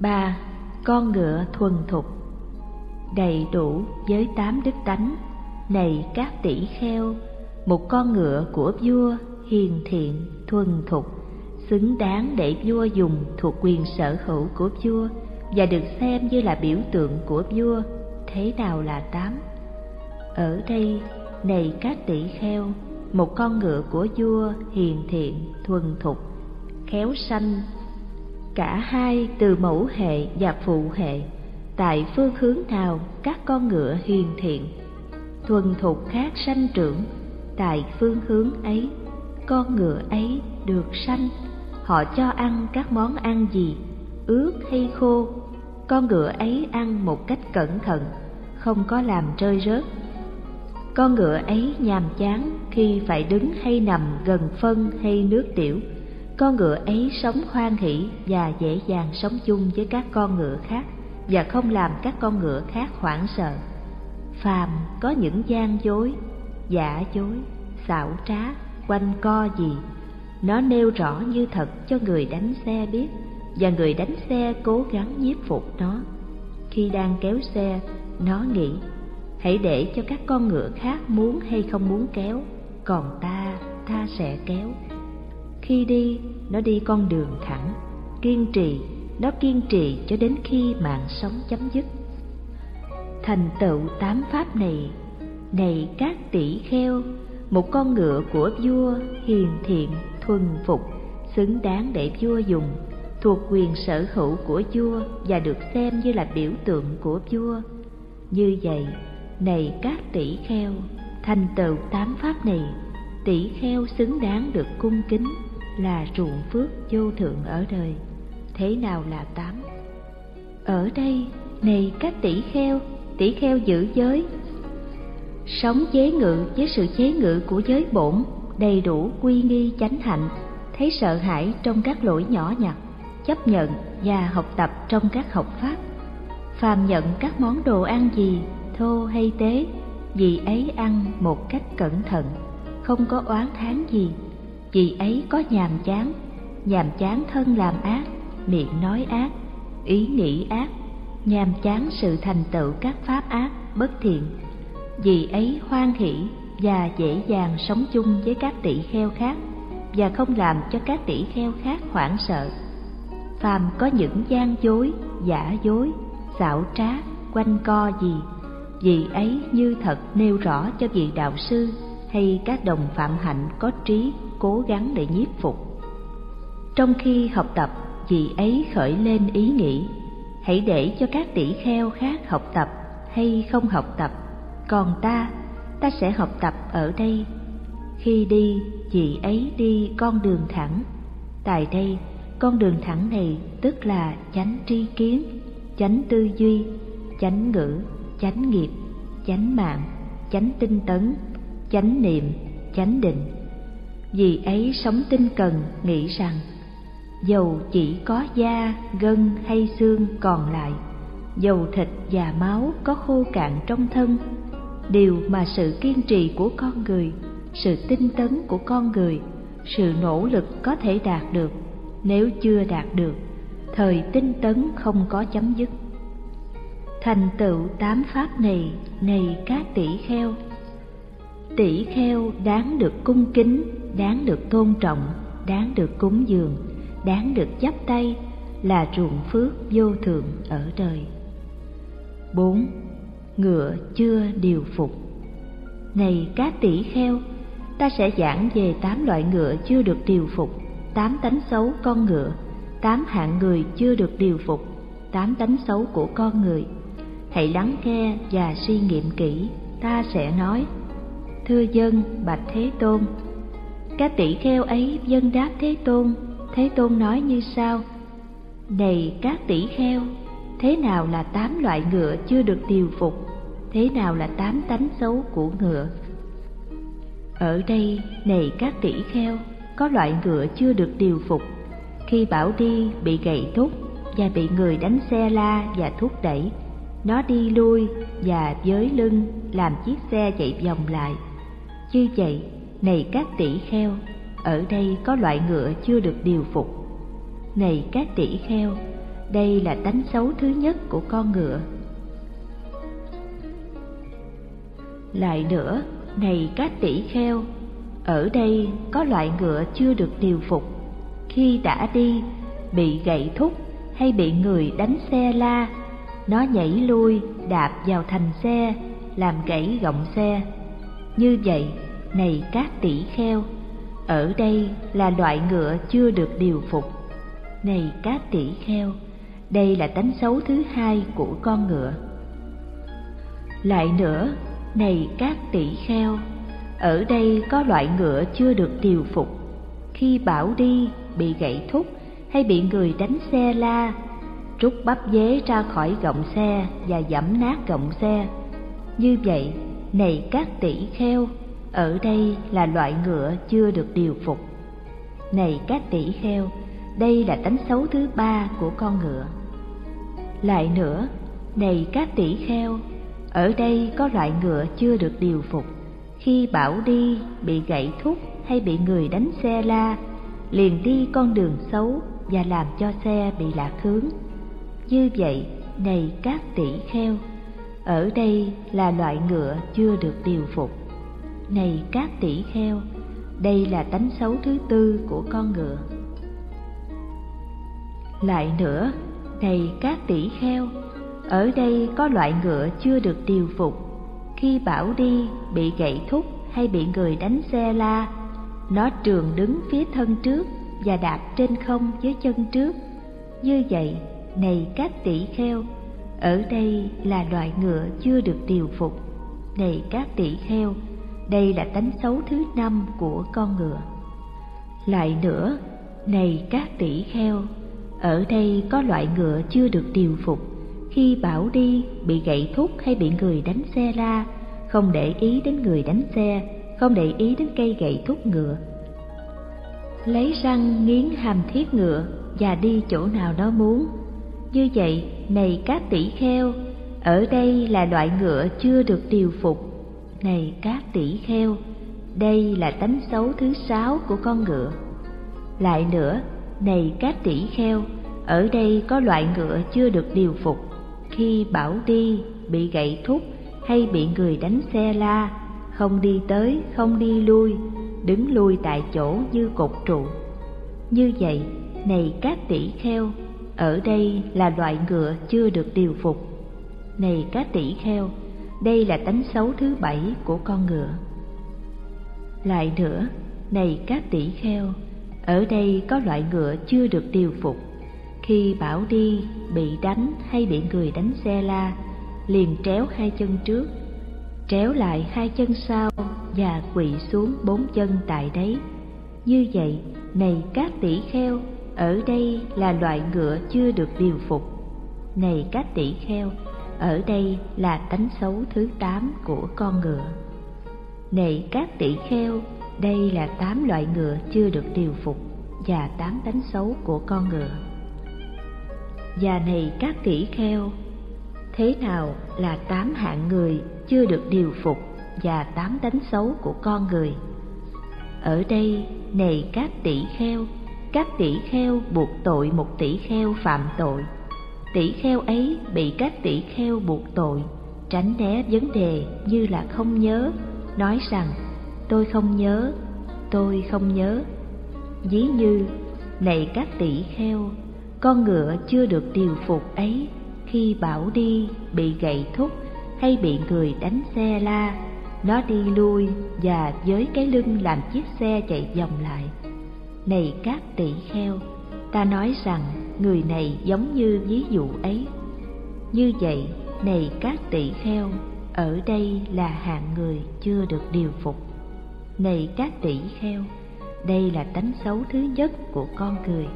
ba, con ngựa thuần thục. Đầy đủ với tám đức tánh, này các tỷ kheo, một con ngựa của vua hiền thiện, thuần thục, xứng đáng để vua dùng thuộc quyền sở hữu của vua và được xem như là biểu tượng của vua. Thế nào là tám? Ở đây, này các tỷ kheo, một con ngựa của vua hiền thiện, thuần thục, khéo sanh cả hai từ mẫu hệ và phụ hệ. Tại phương hướng nào, các con ngựa hiền thiện. Thuần thục khác sanh trưởng, tại phương hướng ấy, con ngựa ấy được sanh. Họ cho ăn các món ăn gì ướt hay khô, con ngựa ấy ăn một cách cẩn thận, không có làm rơi rớt. Con ngựa ấy nhàm chán khi phải đứng hay nằm gần phân hay nước tiểu con ngựa ấy sống hoan hỷ và dễ dàng sống chung với các con ngựa khác và không làm các con ngựa khác hoảng sợ. Phàm có những gian dối, giả dối, xảo trá, quanh co gì, nó nêu rõ như thật cho người đánh xe biết và người đánh xe cố gắng nhiếp phục nó. Khi đang kéo xe, nó nghĩ, hãy để cho các con ngựa khác muốn hay không muốn kéo, còn ta ta sẽ kéo khi đi, nó đi con đường thẳng, kiên trì, nó kiên trì cho đến khi mạng sống chấm dứt. Thành tựu tám pháp này này các tỷ kheo, một con ngựa của vua hiền thiện, thuần phục, xứng đáng để vua dùng, thuộc quyền sở hữu của vua và được xem như là biểu tượng của vua. Như vậy, này các tỷ kheo, thành tựu tám pháp này, tỷ kheo xứng đáng được cung kính là ruộng phước vô thượng ở đời, thế nào là tám? Ở đây, này các tỷ kheo tỷ kheo giữ giới. Sống chế ngự với sự chế ngự của giới bổn, đầy đủ quy nghi chánh hạnh, thấy sợ hãi trong các lỗi nhỏ nhặt, chấp nhận và học tập trong các học pháp. Phàm nhận các món đồ ăn gì, thô hay tế vì ấy ăn một cách cẩn thận, không có oán thán gì vì ấy có nhàm chán nhàm chán thân làm ác, miệng nói ác, ý nghĩ ác, nhàm chán sự thành tựu các pháp ác, bất thiện. Vì ấy hoan hỷ và dễ dàng sống chung với các tỷ kheo khác và không làm cho các tỷ kheo khác hoảng sợ. Phàm có những gian dối, giả dối, xảo trá, quanh co gì, vì ấy như thật nêu rõ cho vị đạo sư hay các đồng phạm hạnh có trí cố gắng để nhiếp phục. Trong khi học tập vị ấy khởi lên ý nghĩ, hãy để cho các tỷ kheo khác học tập hay không học tập, còn ta ta sẽ học tập ở đây. Khi đi, chị ấy đi con đường thẳng. Tại đây, con đường thẳng này tức là chánh tri kiến, chánh tư duy, chánh ngữ, chánh nghiệp, chánh mạng, chánh tinh tấn, chánh niệm, chánh định vì ấy sống tinh cần nghĩ rằng, dầu chỉ có da, gân hay xương còn lại, dầu thịt và máu có khô cạn trong thân, điều mà sự kiên trì của con người, sự tinh tấn của con người, sự nỗ lực có thể đạt được, nếu chưa đạt được, thời tinh tấn không có chấm dứt. Thành tựu tám pháp này này các tỷ kheo tỷ kheo đáng được cung kính, đáng được tôn trọng, đáng được cúng dường, đáng được chắp tay là ruộng phước vô thượng ở đời. Bốn, ngựa chưa điều phục. Này các tỷ kheo, ta sẽ giảng về tám loại ngựa chưa được điều phục, tám tánh xấu con ngựa, tám hạng người chưa được điều phục, tám tánh xấu của con người. Hãy lắng nghe và suy nghiệm kỹ, ta sẽ nói thưa dân, bạch thế tôn. Các tỷ kheo ấy dân đáp thế tôn. Thế tôn nói như sau. Này các tỷ kheo, thế nào là tám loại ngựa chưa được điều phục? Thế nào là tám tánh xấu của ngựa? Ở đây, này các tỷ kheo, có loại ngựa chưa được điều phục. Khi bảo đi bị gậy thúc và bị người đánh xe la và thúc đẩy, nó đi lui và với lưng làm chiếc xe chạy vòng lại như vậy, này các tỷ kheo, ở đây có loại ngựa chưa được điều phục. Này các tỷ kheo, đây là tánh xấu thứ nhất của con ngựa. Lại nữa, này các tỷ kheo, ở đây có loại ngựa chưa được điều phục. Khi đã đi, bị gậy thúc hay bị người đánh xe la, nó nhảy lui đạp vào thành xe, làm gãy gọng xe như vậy, này các tỷ kheo, ở đây là loại ngựa chưa được điều phục. Này các tỷ kheo, đây là tánh xấu thứ hai của con ngựa. Lại nữa, này các tỷ kheo, ở đây có loại ngựa chưa được điều phục. Khi bảo đi, bị gãy thúc hay bị người đánh xe la, trút bắp dế ra khỏi gọng xe và dẫm nát gọng xe. Như vậy này các tỷ kheo, ở đây là loại ngựa chưa được điều phục. Này các tỷ kheo, đây là tánh xấu thứ ba của con ngựa. Lại nữa, này các tỷ kheo, ở đây có loại ngựa chưa được điều phục. Khi bảo đi, bị gãy thúc hay bị người đánh xe la, liền đi con đường xấu và làm cho xe bị lạc hướng. Như vậy, này các tỷ kheo ở đây là loại ngựa chưa được điều phục. Này các tỷ kheo, đây là tánh xấu thứ tư của con ngựa. Lại nữa, này các tỷ kheo, ở đây có loại ngựa chưa được điều phục. Khi bảo đi bị gậy thúc hay bị người đánh xe la, nó trường đứng phía thân trước và đạp trên không với chân trước. Như vậy, này các tỷ kheo ở đây là loại ngựa chưa được điều phục. Này các tỷ kheo, đây là tánh xấu thứ năm của con ngựa. Lại nữa, này các tỷ kheo, ở đây có loại ngựa chưa được điều phục. Khi bảo đi, bị gậy thúc hay bị người đánh xe la không để ý đến người đánh xe, không để ý đến cây gậy thúc ngựa. Lấy răng nghiến hàm thiết ngựa và đi chỗ nào nó muốn như vậy, này các tỷ kheo, ở đây là loại ngựa chưa được điều phục. Này các tỷ kheo, đây là tánh xấu thứ sáu của con ngựa. Lại nữa, này các tỷ kheo, ở đây có loại ngựa chưa được điều phục. Khi bảo đi bị gậy thúc hay bị người đánh xe la, không đi tới, không đi lui, đứng lui tại chỗ như cột trụ. Như vậy, này các tỷ kheo ở đây là loại ngựa chưa được điều phục. Này cá tỷ kheo, đây là tánh xấu thứ bảy của con ngựa. Lại nữa, này cá tỷ kheo, ở đây có loại ngựa chưa được điều phục. Khi bảo đi, bị đánh hay bị người đánh xe la, liền tréo hai chân trước, tréo lại hai chân sau và quỵ xuống bốn chân tại đấy. Như vậy, này các tỷ kheo ở đây là loại ngựa chưa được điều phục. Này các tỷ kheo, ở đây là tánh xấu thứ tám của con ngựa. Này các tỷ kheo, đây là tám loại ngựa chưa được điều phục và tám tánh xấu của con ngựa. Và này các tỷ kheo, thế nào là tám hạng người chưa được điều phục và tám tánh xấu của con người? Ở đây, này các tỷ kheo các tỷ kheo buộc tội một tỷ kheo phạm tội. Tỷ kheo ấy bị các tỷ kheo buộc tội. Tránh né vấn đề như là không nhớ, nói rằng, tôi không nhớ, tôi không nhớ. Ví như, này các tỷ kheo, con ngựa chưa được điều phục ấy, khi bảo đi, bị gậy thúc hay bị người đánh xe la, nó đi lui và với cái lưng làm chiếc xe chạy vòng lại này các tỷ kheo, ta nói rằng người này giống như ví dụ ấy. Như vậy, này các tỷ kheo, ở đây là hạng người chưa được điều phục. Này các tỷ kheo, đây là tánh xấu thứ nhất của con người.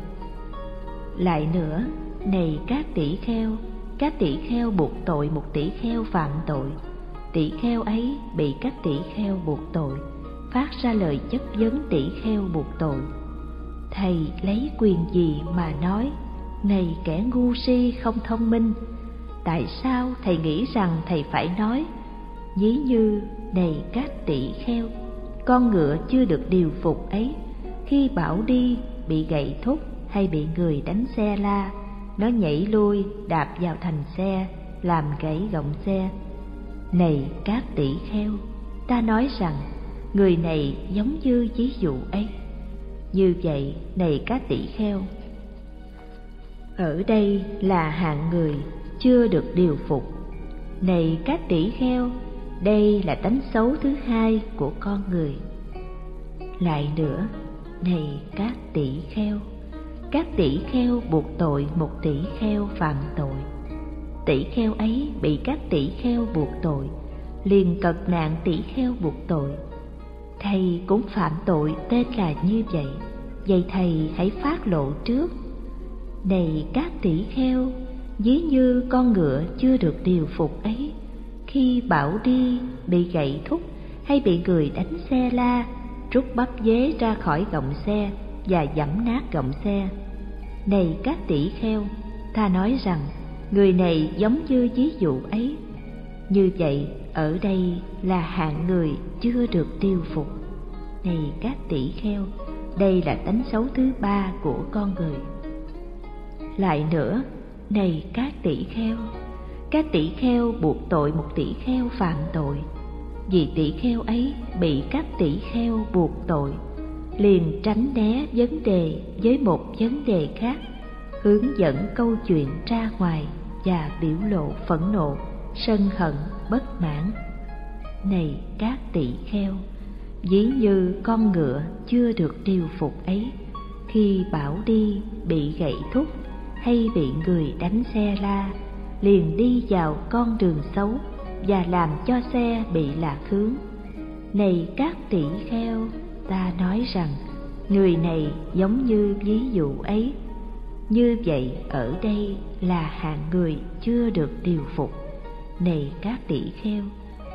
Lại nữa, này các tỷ kheo, các tỷ kheo buộc tội một tỷ kheo phạm tội. Tỷ kheo ấy bị các tỷ kheo buộc tội, phát ra lời chất vấn tỷ kheo buộc tội thầy lấy quyền gì mà nói? Này kẻ ngu si không thông minh, tại sao thầy nghĩ rằng thầy phải nói? Dí như, này các tỷ kheo, con ngựa chưa được điều phục ấy. Khi bảo đi, bị gậy thúc hay bị người đánh xe la, nó nhảy lui đạp vào thành xe, làm gãy gọng xe. Này các tỷ kheo, ta nói rằng, người này giống như ví dụ ấy như vậy, này các tỷ kheo, ở đây là hạng người chưa được điều phục. Này các tỷ kheo, đây là tánh xấu thứ hai của con người. Lại nữa, này các tỷ kheo, các tỷ kheo buộc tội một tỷ kheo phạm tội. Tỷ kheo ấy bị các tỷ kheo buộc tội, liền cật nạn tỷ kheo buộc tội thầy cũng phạm tội tên là như vậy. Vậy thầy hãy phát lộ trước. Này các tỷ kheo, ví như con ngựa chưa được điều phục ấy, khi bảo đi, bị gậy thúc hay bị người đánh xe la, rút bắp dế ra khỏi gọng xe và giẫm nát gọng xe. Này các tỷ kheo, ta nói rằng, người này giống như ví dụ ấy như vậy, ở đây là hạng người chưa được tiêu phục. Này các tỷ kheo, đây là tánh xấu thứ ba của con người. Lại nữa, này các tỷ kheo, các tỷ kheo buộc tội một tỷ kheo phạm tội. Vì tỷ kheo ấy bị các tỷ kheo buộc tội, liền tránh né vấn đề với một vấn đề khác, hướng dẫn câu chuyện ra ngoài và biểu lộ phẫn nộ sân hận bất mãn. Này các tỷ kheo ví như con ngựa chưa được điều phục ấy, khi bảo đi bị gậy thúc hay bị người đánh xe la, liền đi vào con đường xấu và làm cho xe bị lạc hướng. Này các tỷ kheo, ta nói rằng, người này giống như ví dụ ấy. Như vậy ở đây là hạng người chưa được điều phục này các tỷ kheo,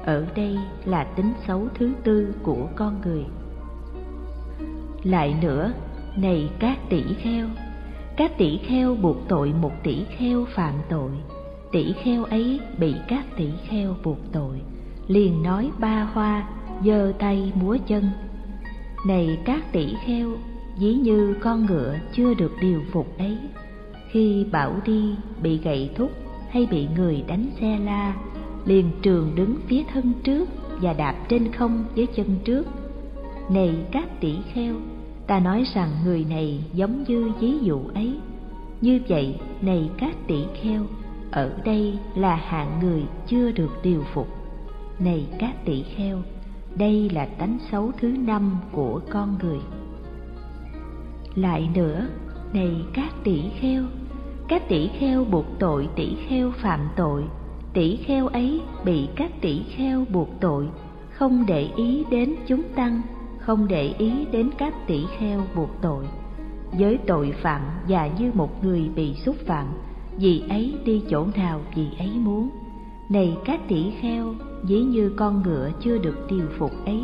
ở đây là tính xấu thứ tư của con người. Lại nữa, này các tỷ kheo, các tỷ kheo buộc tội một tỷ kheo phạm tội, tỷ kheo ấy bị các tỷ kheo buộc tội, liền nói ba hoa, giơ tay múa chân. Này các tỷ kheo dĩ như con ngựa chưa được điều phục ấy, khi bảo đi bị gậy thúc hay bị người đánh xe la, liền trường đứng phía thân trước và đạp trên không với chân trước. Này các tỷ kheo, ta nói rằng người này giống như ví dụ ấy. Như vậy, này các tỷ kheo, ở đây là hạng người chưa được điều phục. Này các tỷ kheo, đây là tánh xấu thứ năm của con người. Lại nữa, này các tỷ kheo các tỷ kheo buộc tội, tỷ kheo phạm tội. Tỷ kheo ấy bị các tỷ kheo buộc tội. Không để ý đến chúng tăng, không để ý đến các tỷ kheo buộc tội. Với tội phạm và như một người bị xúc phạm, vì ấy đi chỗ nào, vì ấy muốn. Này các tỷ kheo, ví như con ngựa chưa được điều phục ấy,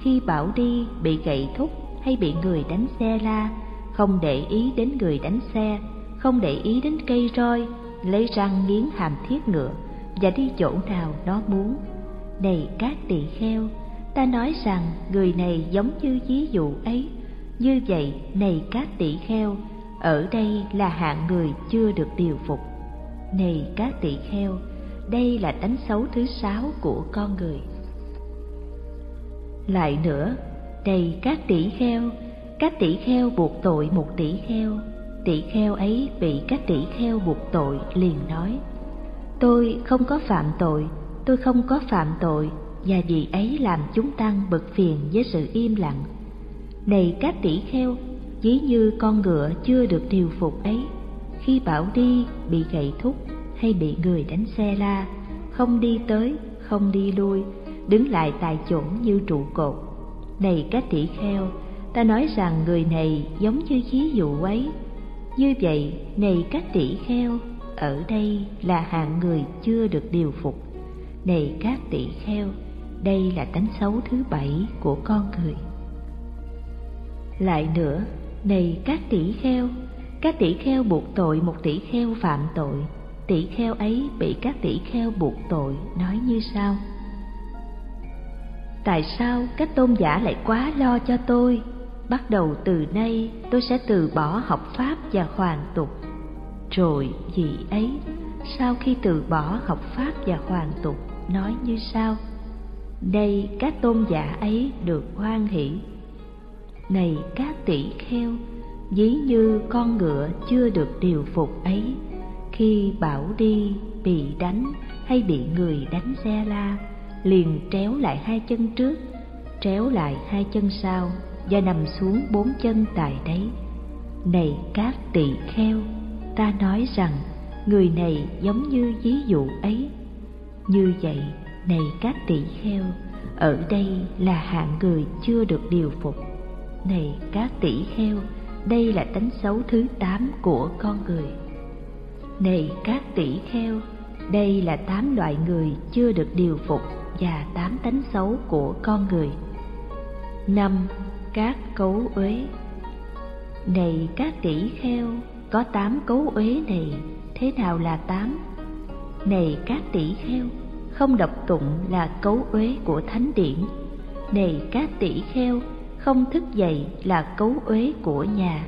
khi bảo đi, bị gậy thúc hay bị người đánh xe la, không để ý đến người đánh xe không để ý đến cây roi, lấy răng nghiến hàm thiết ngựa và đi chỗ nào nó muốn. Này các tỳ kheo, ta nói rằng người này giống như ví dụ ấy. Như vậy, này các tỷ kheo, ở đây là hạng người chưa được điều phục. Này các tỷ kheo, đây là tánh xấu thứ sáu của con người. Lại nữa, này các tỷ kheo, các tỷ kheo buộc tội một tỷ kheo tỷ kheo ấy bị các tỷ kheo buộc tội, liền nói, tôi không có phạm tội, tôi không có phạm tội, và vì ấy làm chúng tăng bực phiền với sự im lặng. Này các tỷ kheo, ví như con ngựa chưa được điều phục ấy, khi bảo đi, bị gậy thúc hay bị người đánh xe la, không đi tới, không đi lui, đứng lại tại chỗ như trụ cột. Này các tỷ kheo, ta nói rằng người này giống như khí dụ ấy như vậy, này các tỷ kheo, ở đây là hạng người chưa được điều phục. Này các tỷ kheo, đây là tánh xấu thứ bảy của con người. Lại nữa, này các tỷ kheo, các tỷ kheo buộc tội một tỷ kheo phạm tội. Tỷ kheo ấy bị các tỷ kheo buộc tội nói như sau. Tại sao các tôn giả lại quá lo cho tôi? Bắt đầu từ nay tôi sẽ từ bỏ học pháp và hoàn tục. Rồi vị ấy, sau khi từ bỏ học pháp và hoàn tục, nói như sau. Đây các tôn giả ấy được hoan hỷ. Này các tỷ kheo, ví như con ngựa chưa được điều phục ấy, khi bảo đi, bị đánh hay bị người đánh xe la, liền tréo lại hai chân trước, tréo lại hai chân sau và nằm xuống bốn chân tại đấy. Này các tỳ kheo, ta nói rằng, người này giống như ví dụ ấy. Như vậy, này các tỷ kheo, ở đây là hạng người chưa được điều phục. Này các tỷ kheo, đây là tánh xấu thứ tám của con người. Này các tỷ kheo, đây là tám loại người chưa được điều phục và tám tánh xấu của con người. Năm các cấu uế. Này các tỷ kheo, có tám cấu uế này, thế nào là tám? Này các tỷ kheo, không đọc tụng là cấu uế của thánh điển. Này các tỷ kheo, không thức dậy là cấu uế của nhà.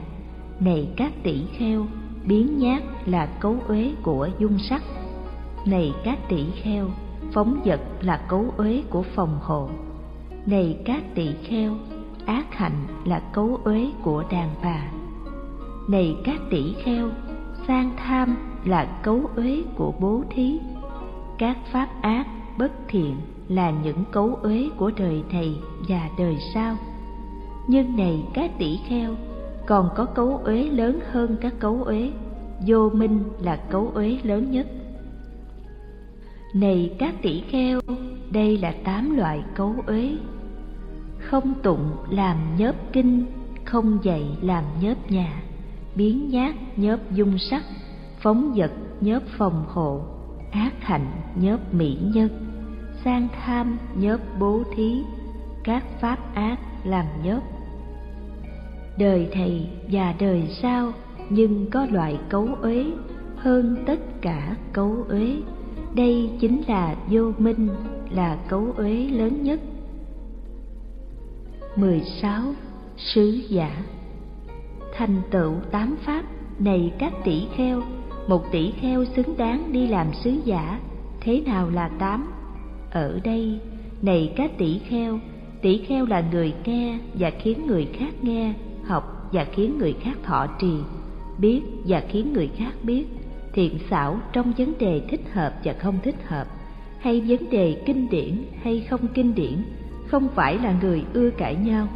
Này các tỷ kheo, biến nhát là cấu uế của dung sắc. Này các tỷ kheo, phóng vật là cấu uế của phòng hộ. Này các tỷ kheo ác hạnh là cấu uế của đàn bà. Này các tỷ kheo, sang tham là cấu uế của bố thí. Các pháp ác bất thiện là những cấu uế của đời này và đời sau. Nhưng này các tỷ kheo, còn có cấu uế lớn hơn các cấu uế. Vô minh là cấu uế lớn nhất. Này các tỷ kheo, đây là tám loại cấu uế không tụng làm nhớp kinh, không dạy làm nhớp nhà, biến nhát nhớp dung sắc, phóng vật nhớp phòng hộ, ác hạnh nhớp mỹ nhân, sang tham nhớp bố thí, các pháp ác làm nhớp. Đời thầy và đời sau nhưng có loại cấu uế hơn tất cả cấu uế. Đây chính là vô minh, là cấu uế lớn nhất. 16. Sứ giả Thành tựu tám pháp này các tỷ kheo Một tỷ kheo xứng đáng đi làm sứ giả Thế nào là tám? Ở đây, này các tỷ kheo Tỷ kheo là người nghe và khiến người khác nghe Học và khiến người khác thọ trì Biết và khiến người khác biết Thiện xảo trong vấn đề thích hợp và không thích hợp Hay vấn đề kinh điển hay không kinh điển không phải là người ưa cãi nhau.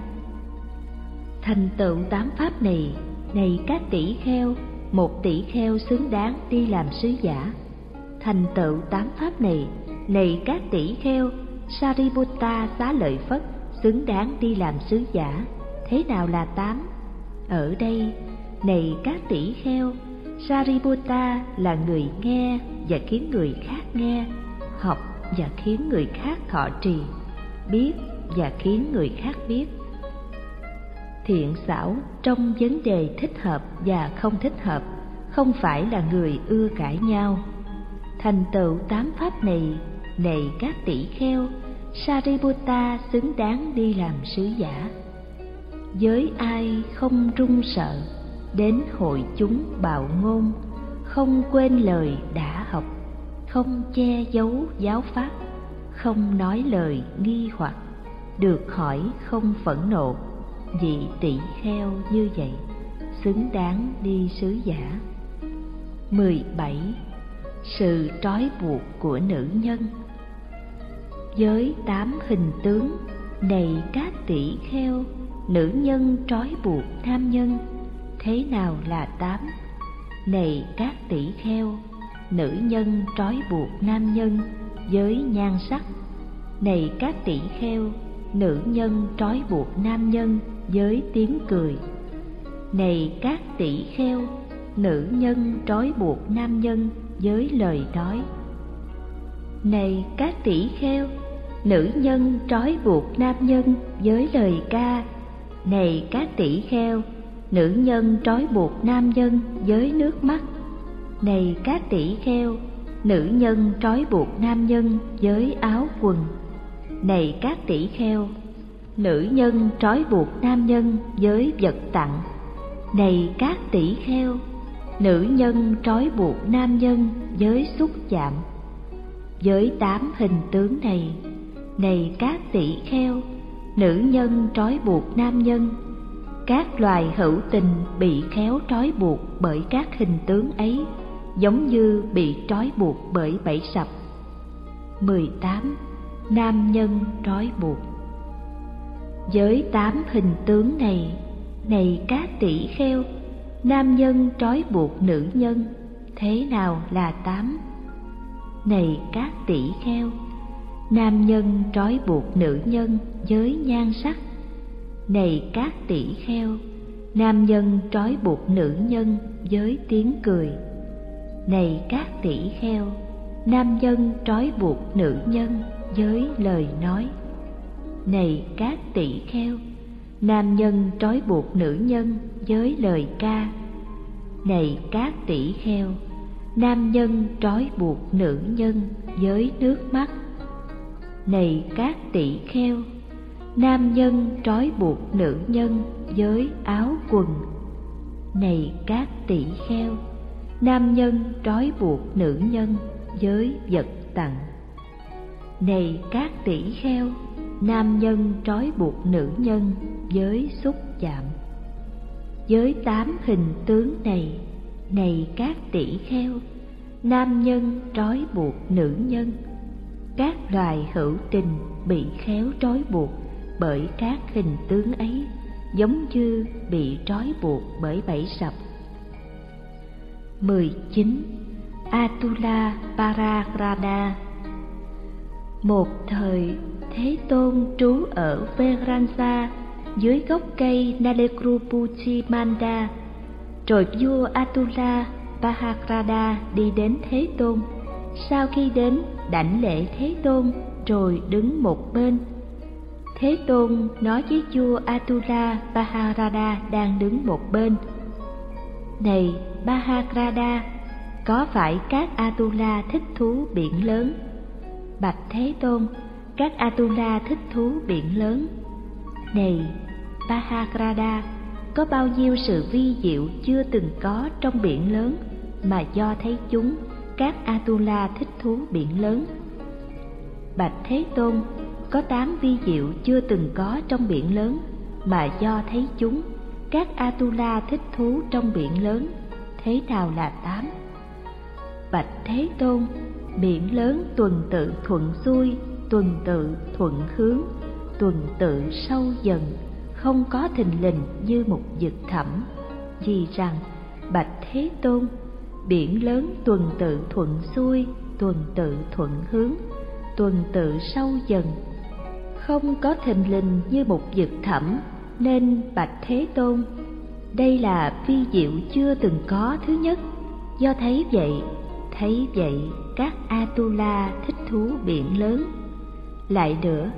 Thành tựu tám pháp này này các tỷ kheo, một tỷ kheo xứng đáng đi làm sứ giả. Thành tựu tám pháp này này các tỷ kheo, sariputta xá lợi phất xứng đáng đi làm sứ giả. Thế nào là tám? Ở đây, này các tỷ kheo, sariputta là người nghe và khiến người khác nghe, học và khiến người khác thọ trì biết và khiến người khác biết. Thiện xảo trong vấn đề thích hợp và không thích hợp, không phải là người ưa cãi nhau. Thành tựu tám pháp này này các tỷ kheo, sariputta xứng đáng đi làm sứ giả. Với ai không run sợ, đến hội chúng bạo ngôn, không quên lời đã học, không che giấu giáo pháp không nói lời nghi hoặc, được hỏi không phẫn nộ, vị tỷ kheo như vậy, xứng đáng đi sứ giả 17. Sự trói buộc của nữ nhân Với tám hình tướng này các tỷ kheo, Nữ nhân trói buộc nam nhân, Thế nào là tám? Này các tỷ kheo, Nữ nhân trói buộc nam nhân với nhan sắc. Này các tỷ kheo, nữ nhân trói buộc nam nhân với tiếng cười. Này các tỷ kheo, nữ nhân trói buộc nam nhân với lời nói. Này các tỷ kheo, nữ nhân trói buộc nam nhân với lời ca. Này các tỷ kheo, nữ nhân trói buộc nam nhân với nước mắt. Này các tỷ kheo nữ nhân trói buộc nam nhân với áo quần. Này các tỷ kheo, nữ nhân trói buộc nam nhân với vật tặng. Này các tỷ kheo, nữ nhân trói buộc nam nhân với xúc chạm. Với tám hình tướng này này các tỷ kheo, nữ nhân trói buộc nam nhân. Các loài hữu tình bị khéo trói buộc bởi các hình tướng ấy giống như bị trói buộc bởi bẫy sập 18. Nam nhân trói buộc Với tám hình tướng này, này các tỷ kheo, nam nhân trói buộc nữ nhân, thế nào là tám? Này các tỷ kheo, nam nhân trói buộc nữ nhân với nhan sắc. Này các tỷ kheo, nam nhân trói buộc nữ nhân với tiếng cười. Này các tỷ kheo, nam nhân trói buộc nữ nhân với lời nói. Này các tỷ kheo nam nhân trói buộc nữ nhân với lời ca. Này các tỷ kheo nam nhân trói buộc nữ nhân với nước mắt. Này các tỷ kheo nam nhân trói buộc nữ nhân với áo quần. Này các tỷ kheo nam nhân trói buộc nữ nhân với vật tặng. Này các tỷ kheo, nam nhân trói buộc nữ nhân với xúc chạm. Với tám hình tướng này này các tỷ kheo, nam nhân trói buộc nữ nhân. Các loài hữu tình bị khéo trói buộc bởi các hình tướng ấy, giống như bị trói buộc bởi bẫy sập 19 Atula Paragrada Một thời, Thế Tôn trú ở Veranza dưới gốc cây Nalekrupuchi Manda. Rồi vua Atula Pahakrada đi đến Thế Tôn. Sau khi đến, đảnh lễ Thế Tôn rồi đứng một bên. Thế Tôn nói với vua Atula Paharada đang đứng một bên. Này Pahakrada, có phải các Atula thích thú biển lớn? Bạch Thế Tôn, các Atula thích thú biển lớn. Này, Pahakrada, có bao nhiêu sự vi diệu chưa từng có trong biển lớn mà do thấy chúng, các Atula thích thú biển lớn. Bạch Thế Tôn, có tám vi diệu chưa từng có trong biển lớn mà do thấy chúng, các Atula thích thú trong biển lớn. Thế nào là tám? bạch thế tôn, biển lớn tuần tự thuận xuôi, tuần tự thuận hướng, tuần tự sâu dần, không có thình lình như một vực thẳm vì rằng, bạch thế tôn, biển lớn tuần tự thuận xuôi, tuần tự thuận hướng, tuần tự sâu dần, không có thình lình như một vực thẳm nên bạch thế tôn, đây là vi diệu chưa từng có thứ nhất. Do thấy vậy thấy vậy các atula thích thú biển lớn. Lại nữa,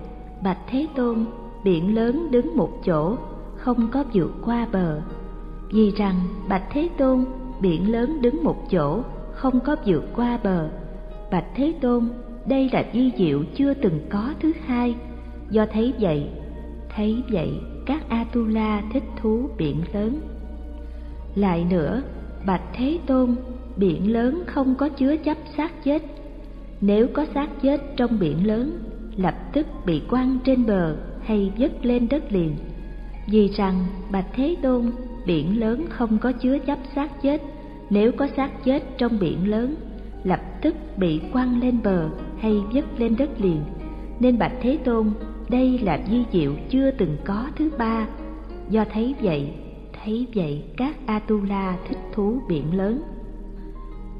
bạch thế tôn, biển lớn đứng một chỗ, không có vượt qua bờ. Vì rằng bạch thế tôn, biển lớn đứng một chỗ, không có vượt qua bờ. Bạch thế tôn, đây là di diệu chưa từng có thứ hai. Do thấy vậy thấy vậy các atula thích thú biển lớn. Lại nữa, bạch thế tôn, biển lớn không có chứa chấp xác chết. Nếu có xác chết trong biển lớn, lập tức bị quăng trên bờ hay vứt lên đất liền. Vì rằng bạch thế tôn, biển lớn không có chứa chấp xác chết. Nếu có xác chết trong biển lớn, lập tức bị quăng lên bờ hay vứt lên đất liền. Nên bạch thế tôn đây là duy diệu chưa từng có thứ ba. Do thấy vậy thấy vậy các atula thích thú biển lớn.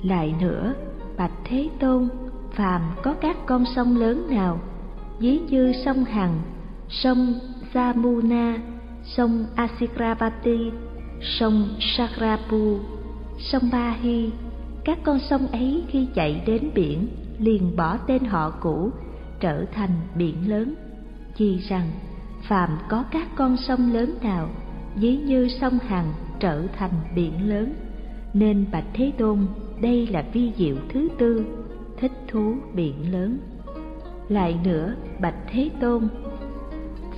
Lại nữa, Bạch Thế Tôn, phàm có các con sông lớn nào, ví như sông Hằng, sông Jamuna, sông Asikravati, sông Sakrapu, sông Bahi, các con sông ấy khi chạy đến biển liền bỏ tên họ cũ trở thành biển lớn. Chỉ rằng phàm có các con sông lớn nào, ví như sông Hằng trở thành biển lớn, nên Bạch Thế Tôn đây là vi diệu thứ tư thích thú biển lớn. Lại nữa bạch thế tôn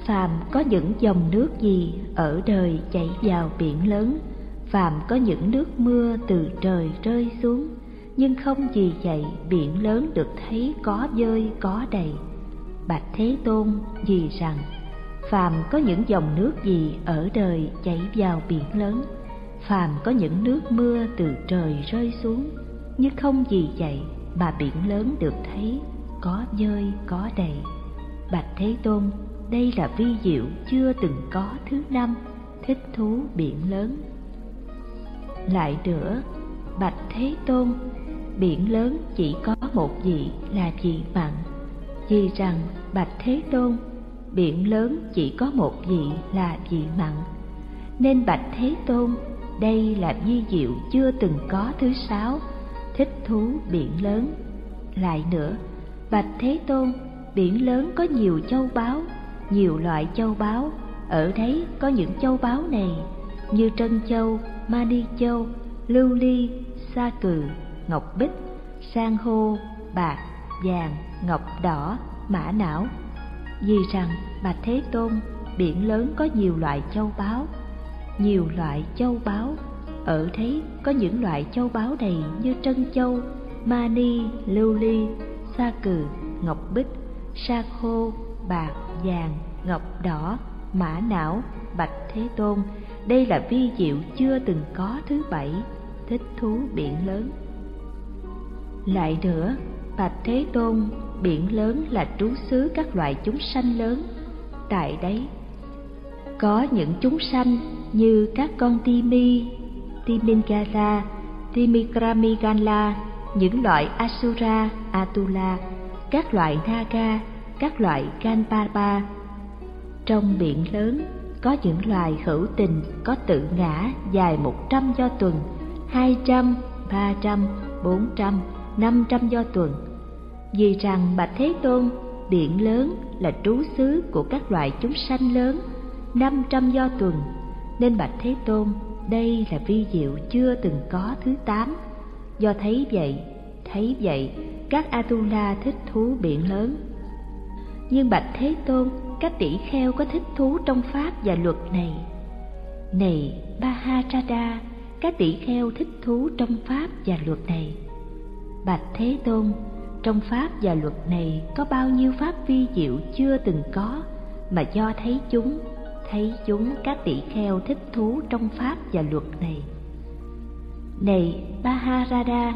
phàm có những dòng nước gì ở đời chảy vào biển lớn phàm có những nước mưa từ trời rơi xuống nhưng không vì vậy biển lớn được thấy có dơi có đầy bạch thế tôn vì rằng, phàm có những dòng nước gì ở đời chảy vào biển lớn, phàm có những nước mưa từ trời rơi xuống, nhưng không gì vậy mà biển lớn được thấy, có dơi có đầy. Bạch thế tôn, đây là vi diệu chưa từng có thứ năm, thích thú biển lớn. Lại nữa, bạch thế tôn, biển lớn chỉ có một vị là vị mặn vì rằng bạch thế tôn, biển lớn chỉ có một vị là vị mặn nên bạch thế tôn, đây là vi diệu chưa từng có thứ sáu, thích thú biển lớn. Lại nữa, bạch thế tôn, biển lớn có nhiều châu báu, nhiều loại châu báu. Ở đấy có những châu báu này như trân châu, mani châu, lưu ly, sa cừ, ngọc bích san hô, bạc, vàng ngọc đỏ, mã não. Vì rằng bạch thế tôn, biển lớn có nhiều loại châu báu. Nhiều loại châu báu. Ở thấy có những loại châu báu đầy như trân châu mani lưu ly, sa cừ, ngọc bích, sa khô, bạc, vàng, ngọc đỏ, mã não, bạch thế tôn. Đây là vi diệu chưa từng có thứ bảy, thích thú biển lớn. Lại nữa, bạch thế tôn biển lớn là trú xứ các loại chúng sanh lớn. Tại đấy, có những chúng sanh như các con timi, timingala, timikramigala, những loại asura, atula, các loại naga, các loại ganpapa trong biển lớn, có những loài hữu tình có tự ngã dài một trăm do tuần, hai trăm, ba trăm, bốn trăm, năm trăm do tuần vì rằng bạch thế tôn biển lớn là trú xứ của các loại chúng sanh lớn năm trăm do tuần nên bạch thế tôn đây là vi diệu chưa từng có thứ tám. Do thấy vậy thấy vậy các atula thích thú biển lớn. Nhưng bạch thế tôn các tỷ kheo có thích thú trong pháp và luật này? Này Bahajada, các tỷ kheo thích thú trong pháp và luật này? Bạch thế tôn trong pháp và luật này có bao nhiêu pháp vi diệu chưa từng có, mà do thấy chúng thấy chúng các tỷ kheo thích thú trong pháp và luật này. Này Baharada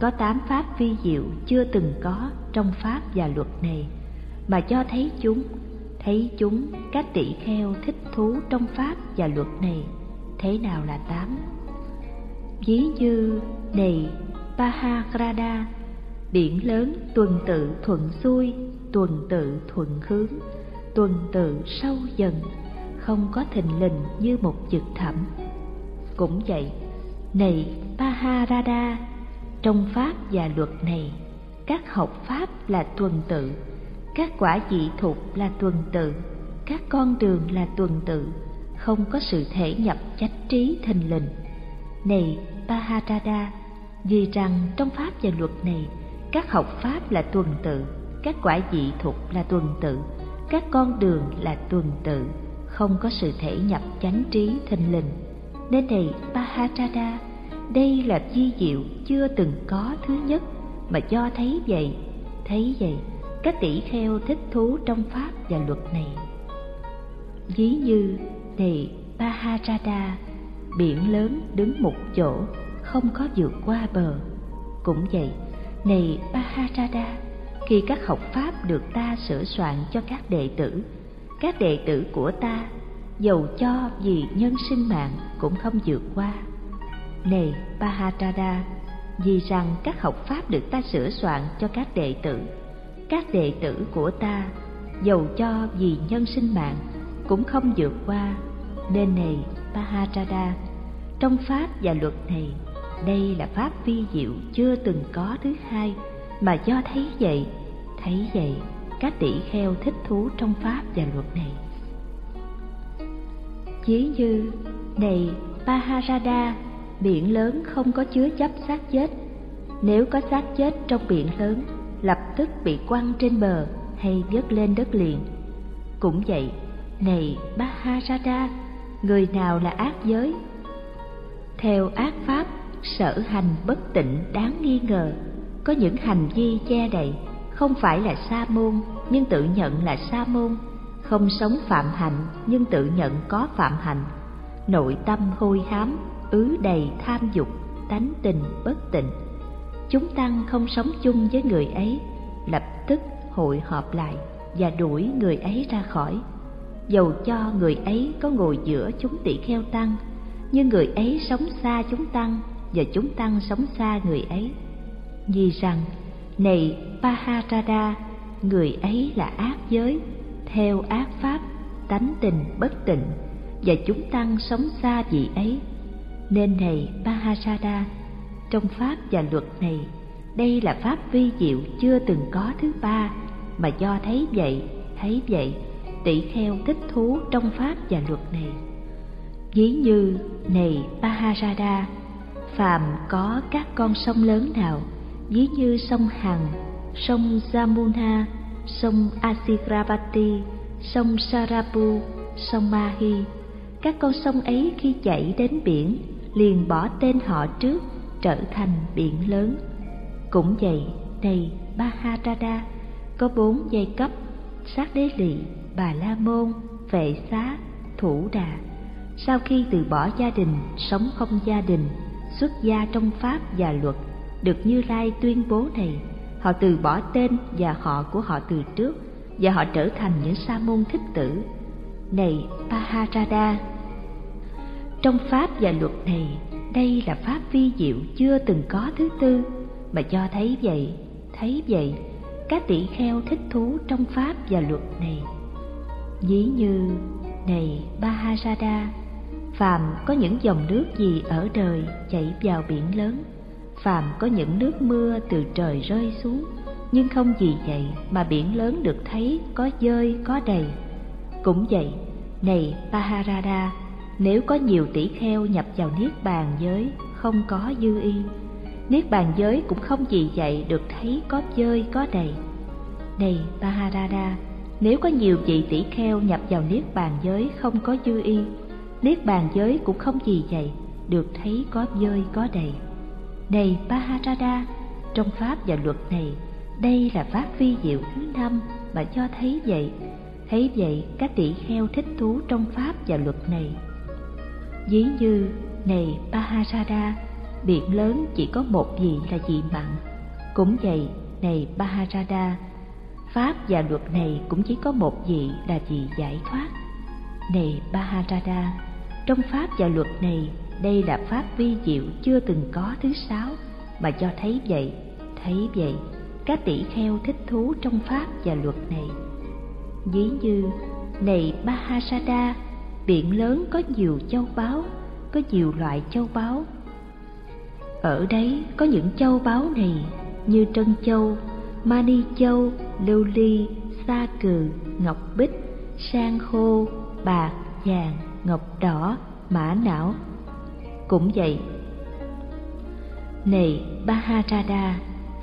có tám pháp vi diệu chưa từng có trong pháp và luật này, mà cho thấy chúng thấy chúng các tỷ kheo thích thú trong pháp và luật này, thế nào là tám? Ví như, này Bahagrada biển lớn tuần tự thuận xuôi, tuần tự thuận hướng, tuần tự sâu dần, không có thình lình như một vực thẳm. Cũng vậy, này paharada trong pháp và luật này, các học pháp là tuần tự, các quả dị thục là tuần tự, các con đường là tuần tự, không có sự thể nhập chánh trí thình lình. Này paharada vì rằng trong pháp và luật này các học pháp là tuần tự, các quả dị thục là tuần tự, các con đường là tuần tự, không có sự thể nhập chánh trí thình lình. Nên thầy Bahatrada đây là di diệu chưa từng có thứ nhất mà do thấy vậy. Thấy vậy, các tỷ kheo thích thú trong pháp và luật này. Ví như thầy Bahatrada biển lớn đứng một chỗ, không có vượt qua bờ. Cũng vậy này Bahajada, khi các học pháp được ta sửa soạn cho các đệ tử, các đệ tử của ta, dầu cho vì nhân sinh mạng cũng không vượt qua. Này Bahajada, vì rằng các học pháp được ta sửa soạn cho các đệ tử, các đệ tử của ta, dầu cho vì nhân sinh mạng cũng không vượt qua. Nên này Bahajada, trong pháp và luật này đây là pháp vi diệu chưa từng có thứ hai, mà do thấy vậy thấy vậy, các tỷ kheo thích thú trong pháp và luật này. Chí như, này Paharada biển lớn không có chứa chấp xác chết. Nếu có xác chết trong biển lớn, lập tức bị quăng trên bờ hay vớt lên đất liền. Cũng vậy, này Baharada người nào là ác giới? Theo ác pháp sở hành bất tịnh đáng nghi ngờ. Có những hành vi che đậy không phải là sa môn, nhưng tự nhận là sa môn. Không sống phạm hạnh, nhưng tự nhận có phạm hạnh. Nội tâm hôi hám, ứ đầy tham dục, tánh tình bất tịnh. Chúng tăng không sống chung với người ấy, lập tức hội họp lại và đuổi người ấy ra khỏi. Dầu cho người ấy có ngồi giữa chúng tỷ kheo tăng, nhưng người ấy sống xa chúng tăng và chúng tăng sống xa người ấy. Vì rằng, này paharada người ấy là ác giới, theo ác pháp, tánh tình bất tịnh, và chúng tăng sống xa vị ấy. Nên này paharada trong pháp và luật này, đây là pháp vi diệu chưa từng có thứ ba, mà do thấy vậy thấy vậy tỷ kheo thích thú trong pháp và luật này. Ví như này paharada phàm có các con sông lớn nào? Ví như sông hằng, sông jamuna, sông asigravati sông sarapu, sông mahi. Các con sông ấy khi chảy đến biển, liền bỏ tên họ trước, trở thành biển lớn. Cũng vậy này Maharada có bốn giai cấp, sát đế lị, bà la môn, vệ xá, thủ đà. Sau khi từ bỏ gia đình, sống không gia đình xuất gia trong pháp và luật, được như lai tuyên bố này. Họ từ bỏ tên và họ của họ từ trước, và họ trở thành những sa môn thích tử. Này paharada, trong pháp và luật này, đây là pháp vi diệu chưa từng có thứ tư. Mà cho thấy vậy thấy vậy, các tỷ kheo thích thú trong pháp và luật này. Ví như, này Bahasada phàm có những dòng nước gì ở đời chảy vào biển lớn? Phàm có những nước mưa từ trời rơi xuống, nhưng không vì vậy mà biển lớn được thấy có dơi, có đầy. Cũng vậy, này Paharada, nếu có nhiều tỷ kheo nhập vào niết bàn giới, không có dư y. Niết bàn giới cũng không vì vậy được thấy có dơi, có đầy. Này Paharada, nếu có nhiều vị tỷ kheo nhập vào niết bàn giới không có dư y niết bàn giới cũng không gì vậy được thấy có dơi có đầy. Này Paharada trong pháp và luật này, đây là pháp vi diệu thứ năm mà cho thấy vậy. Thấy vậy, các tỷ kheo thích thú trong pháp và luật này. Ví như, này Paharada biển lớn chỉ có một vị là vị mặn. Cũng vậy, này Paharada pháp và luật này cũng chỉ có một vị là vị giải thoát. Này Paharada trong pháp và luật này, đây là pháp vi diệu chưa từng có thứ sáu, mà cho thấy vậy thấy vậy, các tỷ kheo thích thú trong pháp và luật này. Ví như, này Bahasada biển lớn có nhiều châu báu, có nhiều loại châu báu. Ở đấy có những châu báu này như trân châu, mani châu, lưu ly, sa cừ, ngọc bích, sang khô, bạc, vàng ngọc đỏ mã não. Cũng vậy này Baharada,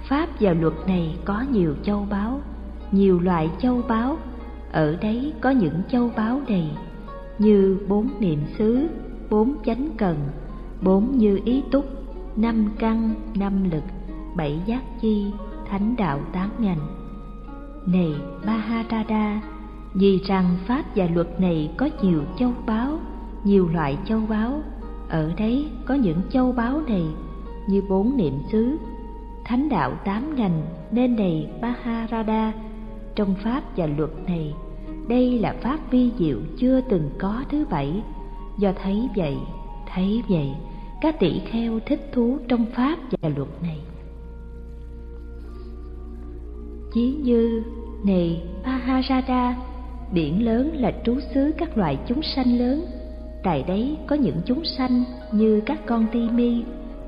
pháp và luật này có nhiều châu báu nhiều loại châu báu. Ở đấy có những châu báu đầy như bốn niệm xứ bốn chánh cần bốn như ý túc năm căn năm lực bảy giác chi thánh đạo tám ngành. Này Baharada, vì rằng pháp và luật này có nhiều châu báu, nhiều loại châu báu. Ở đấy có những châu báu này, như bốn niệm xứ. Thánh đạo tám ngành, nên này Maharada. Trong pháp và luật này, đây là pháp vi diệu chưa từng có thứ bảy. Do thấy vậy thấy vậy, các tỷ kheo thích thú trong pháp và luật này. Chí như này Maharada biển lớn là trú xứ các loại chúng sanh lớn tại đấy có những chúng sanh như các con timi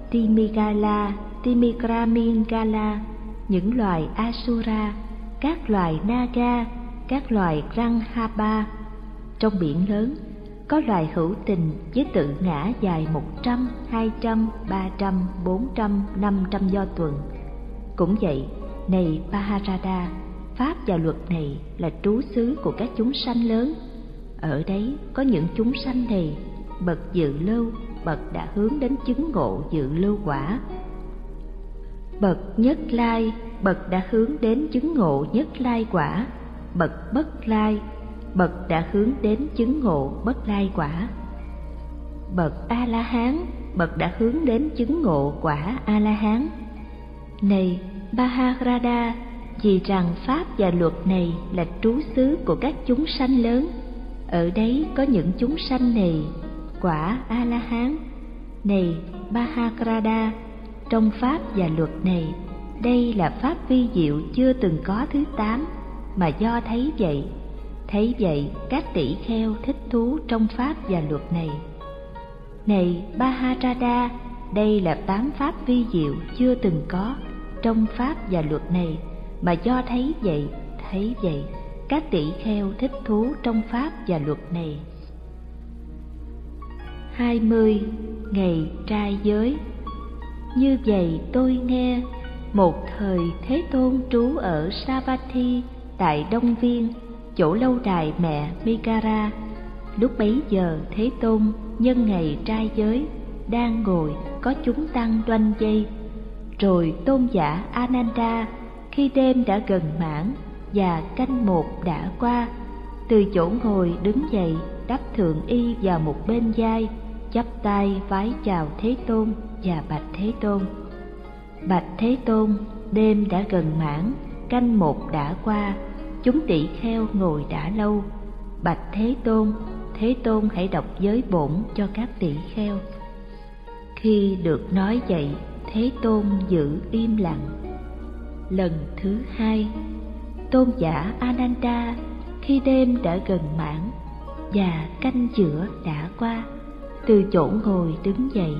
timigala timigramingala những loài asura các loài naga các loài răng haba trong biển lớn có loài hữu tình với tự ngã dài một trăm, hai trăm, ba trăm, bốn trăm, năm trăm do tuần. Cũng vậy, này Paharada, pháp và luật này là trú xứ của các chúng sanh lớn. Ở đấy có những chúng sanh này bậc dự lâu, bậc đã hướng đến chứng ngộ dự lưu quả. Bậc nhất lai bậc đã hướng đến chứng ngộ nhất lai quả. Bậc bất lai bậc đã hướng đến chứng ngộ bất lai quả. Bậc a la hán bậc đã hướng đến chứng ngộ quả a la hán này Baharada vì rằng pháp và luật này là trú xứ của các chúng sanh lớn, ở đấy có những chúng sanh này, quả a la hán này Bahagrada, trong pháp và luật này, đây là pháp vi diệu chưa từng có thứ tám, mà do thấy vậy thấy vậy các tỷ kheo thích thú trong pháp và luật này. Này Baharada đây là tám pháp vi diệu chưa từng có trong pháp và luật này mà do thấy vậy thấy vậy, các tỷ kheo thích thú trong pháp và luật này 20. Ngày trai giới Như vậy tôi nghe, Một thời Thế Tôn trú ở Savatthi Tại Đông Viên, Chỗ lâu đài mẹ Megara. Lúc bấy giờ Thế Tôn nhân ngày trai giới Đang ngồi có chúng tăng đoanh dây Rồi tôn giả Ananda khi đêm đã gần mãn Và canh một đã qua Từ chỗ ngồi đứng dậy đắp thượng y vào một bên vai chắp tay vái chào Thế Tôn và bạch Thế Tôn. Bạch Thế Tôn, đêm đã gần mãn, canh một đã qua, chúng tỷ kheo ngồi đã lâu. Bạch Thế Tôn, Thế Tôn hãy đọc giới bổn cho các tỷ kheo. Khi được nói vậy, Thế Tôn giữ im lặng. Lần thứ hai, Tôn giả Ananda khi đêm đã gần mãn và canh chữa đã qua từ chỗ ngồi đứng dậy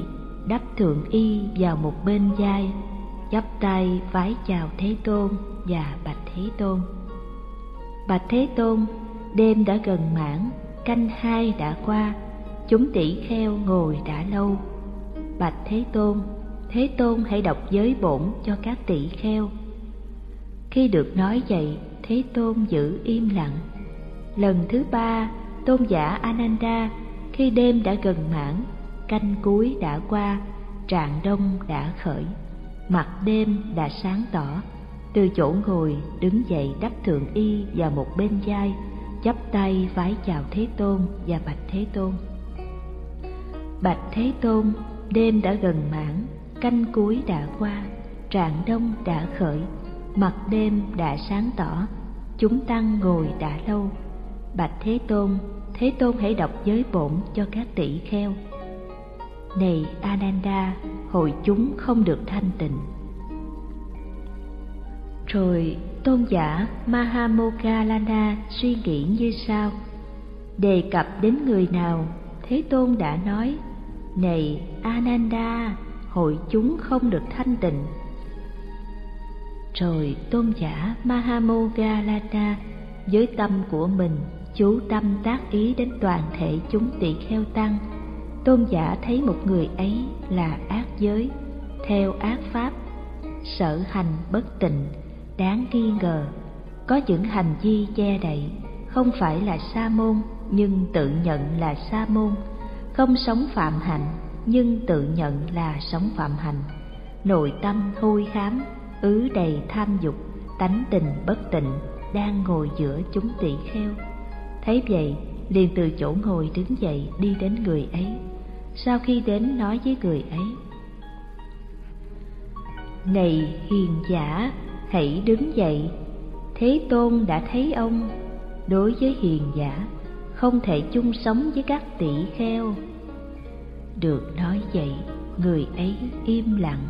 đắp thượng y vào một bên vai chắp tay vái chào thế tôn và bạch thế tôn. Bạch thế tôn đêm đã gần mãn canh hai đã qua chúng tỷ kheo ngồi đã lâu. Bạch thế tôn thế tôn hãy đọc giới bổn cho các tỷ kheo khi được nói vậy thế tôn giữ im lặng. Lần thứ ba, tôn giả ananda khi đêm đã gần mãn, canh cuối đã qua, trạng đông đã khởi. Mặt đêm đã sáng tỏ. Từ chỗ ngồi, đứng dậy đắp thượng y vào một bên vai, chắp tay vái chào thế tôn và bạch thế tôn. Bạch thế tôn, đêm đã gần mãn, canh cuối đã qua, trạng đông đã khởi mặt đêm đã sáng tỏ chúng tăng ngồi đã lâu bạch thế tôn Thế Tôn hãy đọc giới bổn cho các tỷ kheo. Này Ananda, hội chúng không được thanh tịnh. Rồi tôn giả Mahamogalana suy nghĩ như sau. Đề cập đến người nào, Thế Tôn đã nói, Này Ananda, hội chúng không được thanh tịnh. Rồi tôn giả Mahamogalata với tâm của mình chú tâm tác ý đến toàn thể chúng tỳ kheo tăng. Tôn giả thấy một người ấy là ác giới, theo ác pháp, sở hành bất tịnh, đáng nghi ngờ. Có những hành vi che đậy, không phải là sa môn, nhưng tự nhận là sa môn. Không sống phạm hạnh, nhưng tự nhận là sống phạm hạnh. Nội tâm hôi khám ứ đầy tham dục, tánh tình bất tịnh, đang ngồi giữa chúng tỳ kheo. Thấy vậy, liền từ chỗ ngồi đứng dậy đi đến người ấy. Sau khi đến nói với người ấy, này hiền giả, hãy đứng dậy. Thế tôn đã thấy ông. Đối với hiền giả, không thể chung sống với các tỷ kheo. Được nói vậy, người ấy im lặng.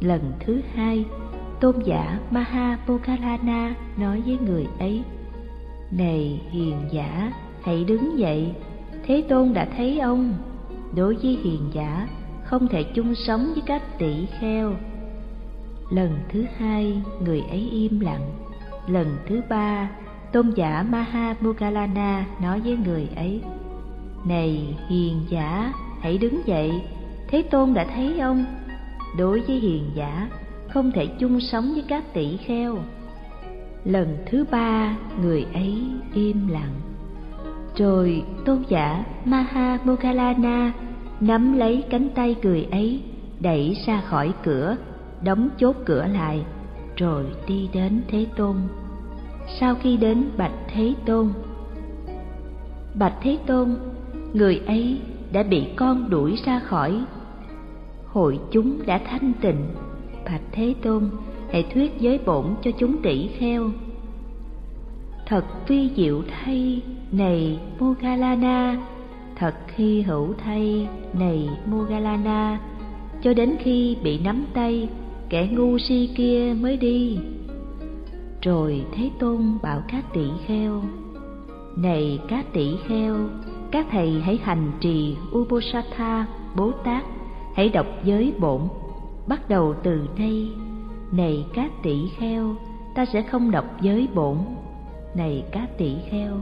Lần thứ hai tôn giả mahapokalana nói với người ấy này hiền giả, hãy đứng dậy, Thế Tôn đã thấy ông. Đối với hiền giả, không thể chung sống với các tỷ kheo. Lần thứ hai, người ấy im lặng. Lần thứ ba, tôn giả Mahamogalana nói với người ấy, Này hiền giả, hãy đứng dậy, Thế Tôn đã thấy ông. Đối với hiền giả, không thể chung sống với các tỷ kheo. Lần thứ ba, người ấy im lặng. Rồi tôn giả maha mogalana nắm lấy cánh tay người ấy, đẩy ra khỏi cửa, đóng chốt cửa lại, rồi đi đến thế tôn. Sau khi đến bạch thế tôn, bạch thế tôn, người ấy đã bị con đuổi ra khỏi. Hội chúng đã thanh tịnh bạch thế tôn, hãy thuyết giới bổn cho chúng tỷ kheo. Thật phi diệu thay, này mogalana. Thật khi hữu thay, này mogalana. Cho đến khi bị nắm tay, kẻ ngu si kia mới đi. Rồi thế tôn bảo các tỷ kheo, này các tỷ kheo, các thầy hãy hành trì uposatha bố tát, hãy đọc giới bổn bắt đầu từ đây này các tỷ kheo, ta sẽ không đọc giới bổn. Này các tỷ kheo,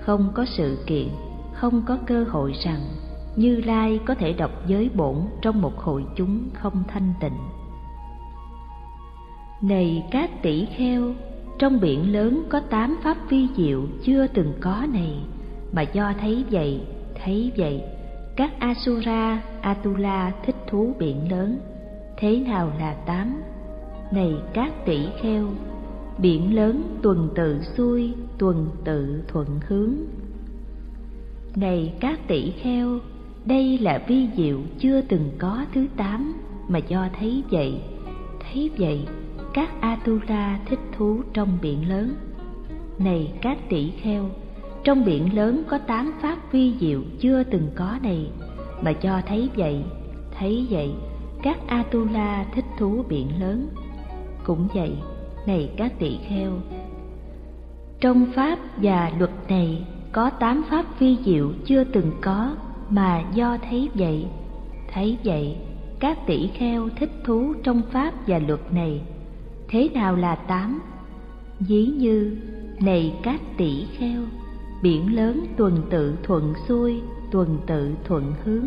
không có sự kiện, không có cơ hội rằng như lai có thể đọc giới bổn trong một hội chúng không thanh tịnh. Này các tỷ kheo, trong biển lớn có tám pháp vi diệu chưa từng có này, mà do thấy vậy thấy vậy, các asura, atula thích thú biển lớn thế nào là tám? Này các tỷ kheo, biển lớn tuần tự xuôi, tuần tự thuận hướng. Này các tỷ kheo, đây là vi diệu chưa từng có thứ tám mà do thấy vậy. Thấy vậy, các atula thích thú trong biển lớn. Này các tỷ kheo, trong biển lớn có tám pháp vi diệu chưa từng có này. Mà cho thấy vậy thấy vậy các atula thích thú biển lớn. Cũng vậy, này các tỷ kheo, trong pháp và luật này có tám pháp vi diệu chưa từng có mà do thấy vậy. Thấy vậy, các tỷ kheo thích thú trong pháp và luật này. Thế nào là tám? Ví như, này các tỷ kheo, biển lớn tuần tự thuận xuôi, tuần tự thuận hướng.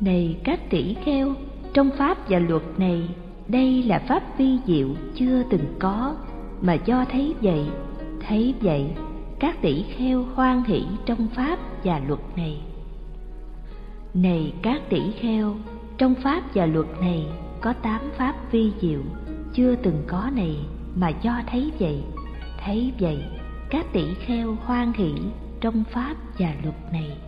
Này các tỷ kheo trong pháp và luật này, đây là pháp vi diệu chưa từng có, mà do thấy vậy thấy vậy, các tỷ kheo hoan hỷ trong pháp và luật này. Này các tỷ kheo, trong pháp và luật này có tám pháp vi diệu chưa từng có này, mà do thấy vậy thấy vậy, các tỷ kheo hoan hỷ trong pháp và luật này.